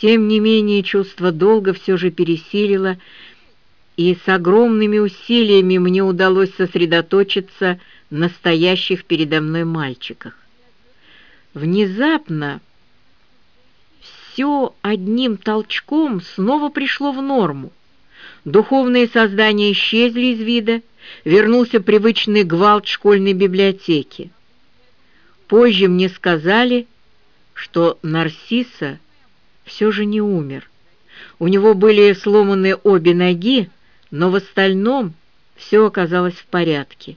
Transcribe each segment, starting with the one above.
Тем не менее чувство долга все же пересилило, и с огромными усилиями мне удалось сосредоточиться на стоящих передо мной мальчиках. Внезапно все одним толчком снова пришло в норму. Духовные создания исчезли из вида, вернулся привычный гвалт школьной библиотеки. Позже мне сказали, что Нарсиса все же не умер. У него были сломаны обе ноги, но в остальном все оказалось в порядке.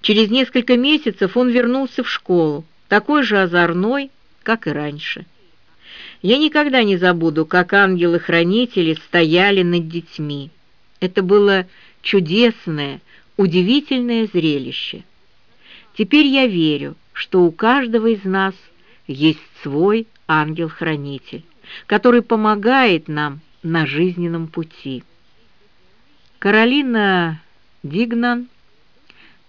Через несколько месяцев он вернулся в школу, такой же озорной, как и раньше. Я никогда не забуду, как ангелы-хранители стояли над детьми. Это было чудесное, удивительное зрелище. Теперь я верю, что у каждого из нас есть свой ангел-хранитель, который помогает нам на жизненном пути. Каролина Дигнан,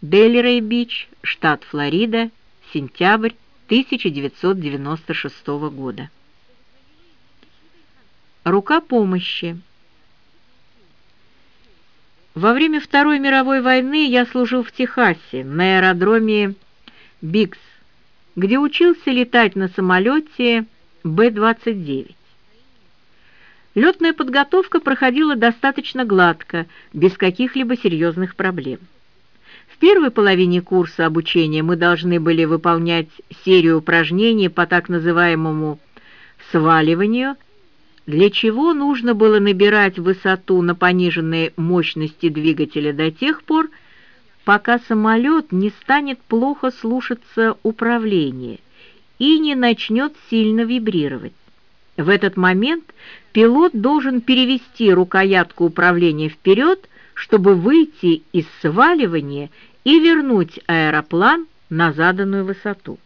Делерей-Бич, штат Флорида, сентябрь 1996 года. Рука помощи. Во время Второй мировой войны я служил в Техасе на аэродроме Бикс, где учился летать на самолете Б-29. Летная подготовка проходила достаточно гладко, без каких-либо серьезных проблем. В первой половине курса обучения мы должны были выполнять серию упражнений по так называемому сваливанию, для чего нужно было набирать высоту на пониженной мощности двигателя до тех пор, пока самолет не станет плохо слушаться управления и не начнет сильно вибрировать. В этот момент пилот должен перевести рукоятку управления вперед, чтобы выйти из сваливания и вернуть аэроплан на заданную высоту.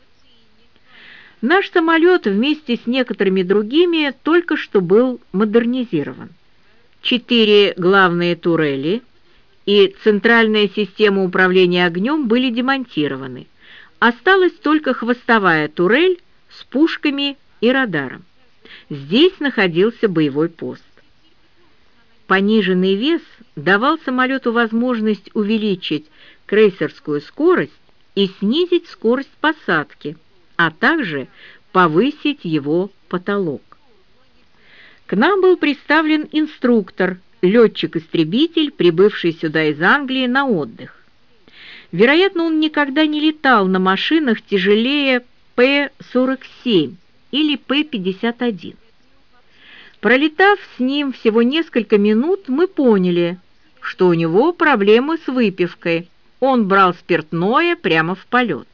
Наш самолет вместе с некоторыми другими только что был модернизирован. Четыре главные турели и центральная система управления огнем были демонтированы. Осталась только хвостовая турель с пушками и радаром. Здесь находился боевой пост. Пониженный вес давал самолету возможность увеличить крейсерскую скорость и снизить скорость посадки, а также повысить его потолок. К нам был представлен инструктор, летчик-истребитель, прибывший сюда из Англии на отдых. Вероятно, он никогда не летал на машинах тяжелее П-47 или П-51. Пролетав с ним всего несколько минут, мы поняли, что у него проблемы с выпивкой. Он брал спиртное прямо в полет.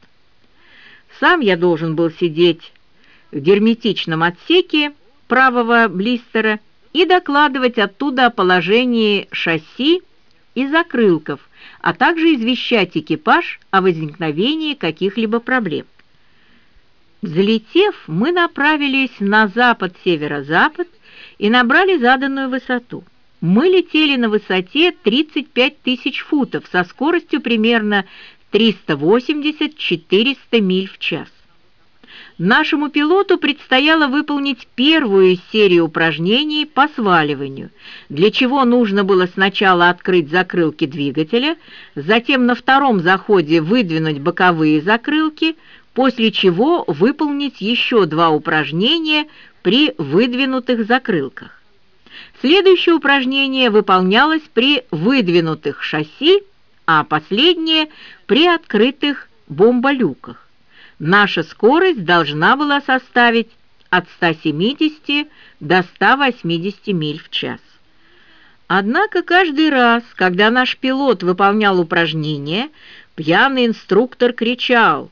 Сам я должен был сидеть в герметичном отсеке правого блистера и докладывать оттуда о положении шасси и закрылков, а также извещать экипаж о возникновении каких-либо проблем. Взлетев, мы направились на запад-северо-запад и набрали заданную высоту. Мы летели на высоте 35 тысяч футов со скоростью примерно 380-400 миль в час. Нашему пилоту предстояло выполнить первую серию упражнений по сваливанию, для чего нужно было сначала открыть закрылки двигателя, затем на втором заходе выдвинуть боковые закрылки, после чего выполнить еще два упражнения при выдвинутых закрылках. Следующее упражнение выполнялось при выдвинутых шасси, а последнее при открытых бомболюках наша скорость должна была составить от 170 до 180 миль в час. Однако каждый раз, когда наш пилот выполнял упражнение, пьяный инструктор кричал,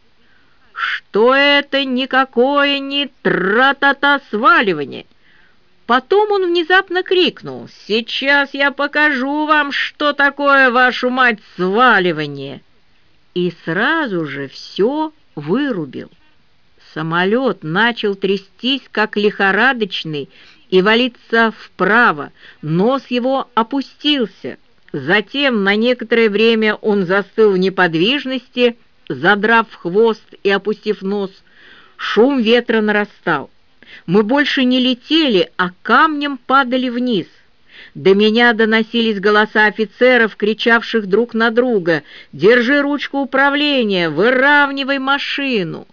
что это никакое не тра-та-та сваливание. Потом он внезапно крикнул, «Сейчас я покажу вам, что такое, вашу мать, сваливание!» И сразу же все вырубил. Самолет начал трястись, как лихорадочный, и валиться вправо. Нос его опустился. Затем на некоторое время он застыл в неподвижности, задрав хвост и опустив нос. Шум ветра нарастал. Мы больше не летели, а камнем падали вниз. До меня доносились голоса офицеров, кричавших друг на друга «Держи ручку управления! Выравнивай машину!»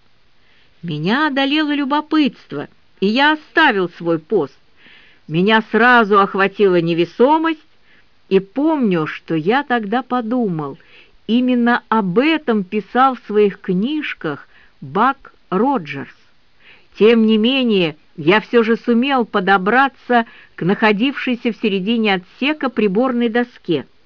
Меня одолело любопытство, и я оставил свой пост. Меня сразу охватила невесомость, и помню, что я тогда подумал, именно об этом писал в своих книжках Бак Роджерс. Тем не менее, я все же сумел подобраться к находившейся в середине отсека приборной доске —